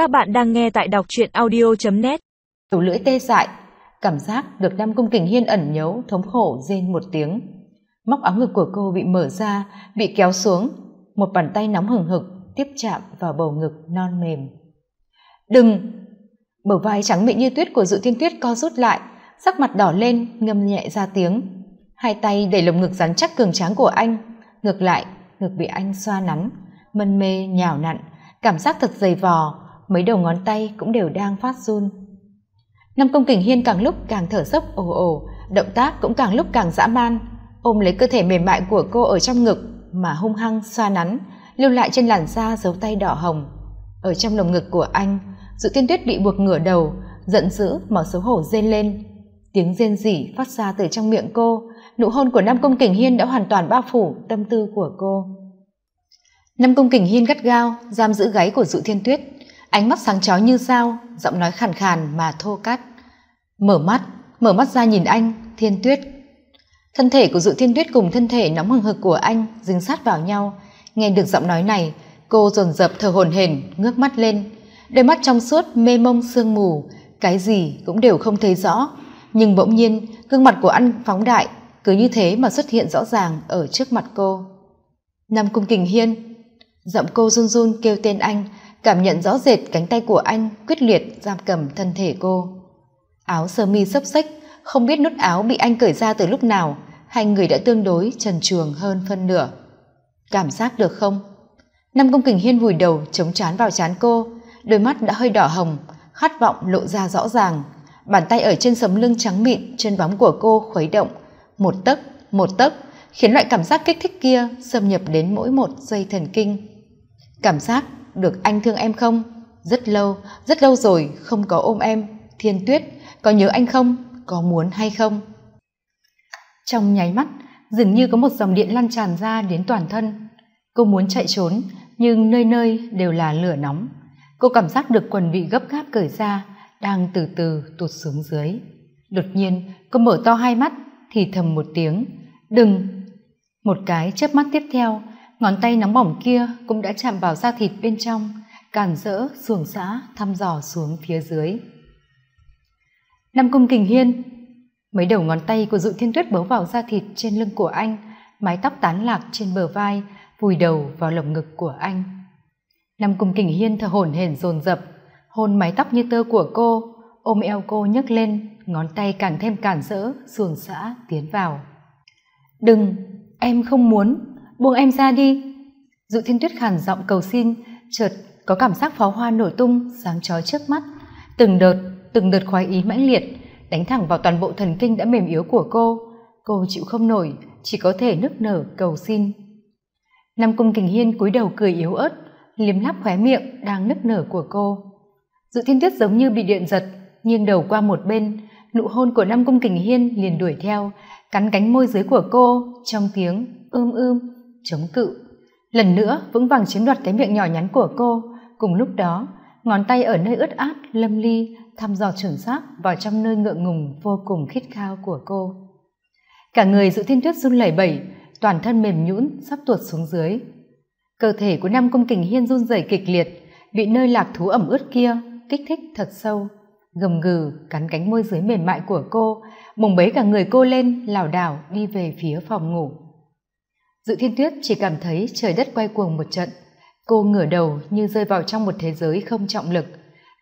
Các bạn đang nghe tại đọc truyện audio.net tủ lưỡi tê dại, cảm giác được Nam Cung Kình Hiên ẩn nhấu, thống khổ rên một tiếng. Móc áo ngực của cô bị mở ra, bị kéo xuống, một bàn tay nóng hừng hực tiếp chạm vào bầu ngực non mềm. Đừng! Bờ vai trắng mịn như tuyết của Dự Thiên Tuyết co rút lại, sắc mặt đỏ lên, ngâm nhẹ ra tiếng. Hai tay đẩy lồng ngực rắn chắc cường tráng của anh, ngược lại, ngực bị anh xoa nắn, mân mê nhào nặn, cảm giác thật dày vò, mấy đầu ngón tay cũng đều đang phát run. Năm công kình hiên càng lúc càng thở dốc, ồ ồ, động tác cũng càng lúc càng dã man. Ôm lấy cơ thể mềm mại của cô ở trong ngực mà hung hăng xoa nắn, lưu lại trên làn da dấu tay đỏ hồng. Ở trong lồng ngực của anh dự tiên tuyết bị buộc ngửa đầu, giận dữ mà xấu hổ rên lên. Tiếng rên rỉ phát ra từ trong miệng cô, nụ hôn của nam công kình hiên đã hoàn toàn bao phủ tâm tư của cô. Nam công kình hiên gắt gao giam giữ gáy của dụ thiên tuyết ánh mắt sáng chói như sao, giọng nói khàn khàn mà thô cát. Mở mắt mở mắt ra nhìn anh, thiên tuyết. Thân thể của dự thiên tuyết cùng thân thể nóng hừng hực của anh dính sát vào nhau. Nghe được giọng nói này, cô dồn dập thở hổn hển, ngước mắt lên. Đôi mắt trong suốt mê mông sương mù, cái gì cũng đều không thấy rõ. Nhưng bỗng nhiên, gương mặt của anh phóng đại, cứ như thế mà xuất hiện rõ ràng ở trước mặt cô. Nam cung kình hiên. Giọng cô run run kêu tên anh cảm nhận rõ rệt cánh tay của anh quyết liệt giam cầm thân thể cô. Áo sơ mi xốc xếch, không biết nút áo bị anh cởi ra từ lúc nào, hai người đã tương đối trần truồng hơn phân nửa. Cảm giác được không? Năm công kình hiên vùi đầu chống chán vào chán cô, đôi mắt đã hơi đỏ hồng, khát vọng lộ ra rõ ràng. Bàn tay ở trên sấm lưng trắng mịn, chân bóng của cô khuấy động. Một tấc một tấc, khiến loại cảm giác kích thích kia xâm nhập đến mỗi một dây thần kinh. Cảm giác được anh thương em không? Rất lâu rất lâu rồi không có ôm em. Thiên tuyết, có nhớ anh không? Có muốn hay không? Trong nháy mắt, dường như có một dòng điện lan tràn ra đến toàn thân. Cô muốn chạy trốn, nhưng nơi nơi đều là lửa nóng. Cô cảm giác được quần bị gấp gáp cởi ra, đang từ từ tụt xuống dưới. Đột nhiên, cô mở to hai mắt, thì thầm một tiếng. Đừng! Một cái chớp mắt tiếp theo ngón tay nóng bỏng kia cũng đã chạm vào da thịt bên trong, càn rỡ, xuồng xã thăm dò xuống phía dưới. Năm cung kình hiên, mấy đầu ngón tay của dụ thiên tuyết bấu vào da thịt trên lưng của anh, mái tóc tán lạc trên bờ vai, vùi đầu vào lồng ngực của anh. Năm cung kình hiên thở hổn hển dồn dập, hôn mái tóc như tơ của cô, ôm eo cô nhấc lên, ngón tay càng thêm cản rỡ, xuồng xã tiến vào. Đừng, em không muốn buông em ra đi. Dụ thiên tuyết khàn giọng cầu xin, chợt có cảm giác pháo hoa nổi tung sáng chói trước mắt. Từng đợt từng đợt khoái ý mãnh liệt đánh thẳng vào toàn bộ thần kinh đã mềm yếu của cô. Cô chịu không nổi, chỉ có thể nức nở, cầu xin. Nam cung kình hiên cúi đầu cười yếu ớt, liếm lắp khóe miệng đang nức nở của cô. Dự thiên tuyết giống như bị điện giật, nghiêng đầu qua một bên, nụ hôn của nam cung kình hiên liền đuổi theo, cắn cánh môi dưới của cô, trong tiếng ưm ưm chống cự. Lần nữa, vững vàng chiếm đoạt cái miệng nhỏ nhắn của cô. Cùng lúc đó, ngón tay ở nơi ướt át, lâm ly, thăm dò chuẩn xác vào trong nơi ngượng ngùng vô cùng khít khao của cô. Cả người dự thiên tuyết run lẩy bẩy, toàn thân mềm nhũn sắp tuột xuống dưới. Cơ thể của nam công kình hiên run rẩy kịch liệt, bị nơi lạc thú ẩm ướt kia kích thích thật sâu, gầm gừ, cắn cánh môi dưới mềm mại của cô bồng bế cả người cô lên, lảo đảo đi về phía phòng ngủ dự thiên tuyết chỉ cảm thấy trời đất quay cuồng một trận. Cô ngửa đầu như rơi vào trong một thế giới không trọng lực.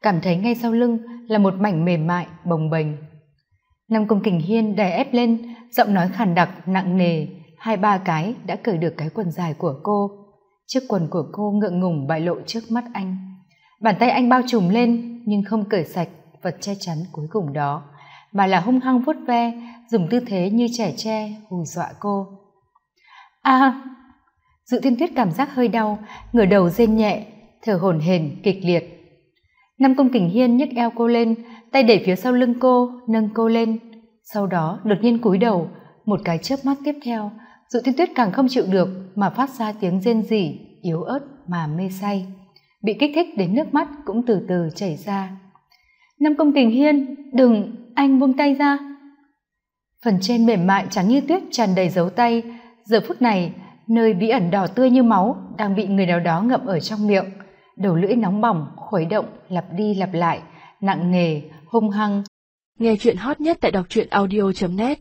Cảm thấy ngay sau lưng là một mảnh mềm mại, bồng bềnh. Nam công kình hiên đè ép lên, giọng nói khàn đặc, nặng nề. Hai ba cái đã cởi được cái quần dài của cô. Chiếc quần của cô ngượng ngùng bại lộ trước mắt anh. Bàn tay anh bao trùm lên, nhưng không cởi sạch vật che chắn cuối cùng đó, mà là hung hăng vuốt ve, dùng tư thế như trẻ tre hù dọa cô a dự thiên tuyết cảm giác hơi đau, ngửa đầu rên nhẹ, thở hổn hển, kịch liệt. Năm công kình hiên nhấc eo cô lên, tay để phía sau lưng cô, nâng cô lên. Sau đó, đột nhiên cúi đầu, một cái chớp mắt tiếp theo, dự thiên tuyết càng không chịu được mà phát ra tiếng rên rỉ, yếu ớt mà mê say. Bị kích thích đến nước mắt cũng từ từ chảy ra. Năm công kình hiên, đừng, anh buông tay ra. Phần trên mềm mại trắng như tuyết tràn đầy dấu tay giờ phút này, nơi bí ẩn đỏ tươi như máu đang bị người nào đó ngậm ở trong miệng. Đầu lưỡi nóng bỏng, khuấy động, lặp đi lặp lại, nặng nề, hung hăng. Nghe chuyện hot nhất tại đọc truyện audio net.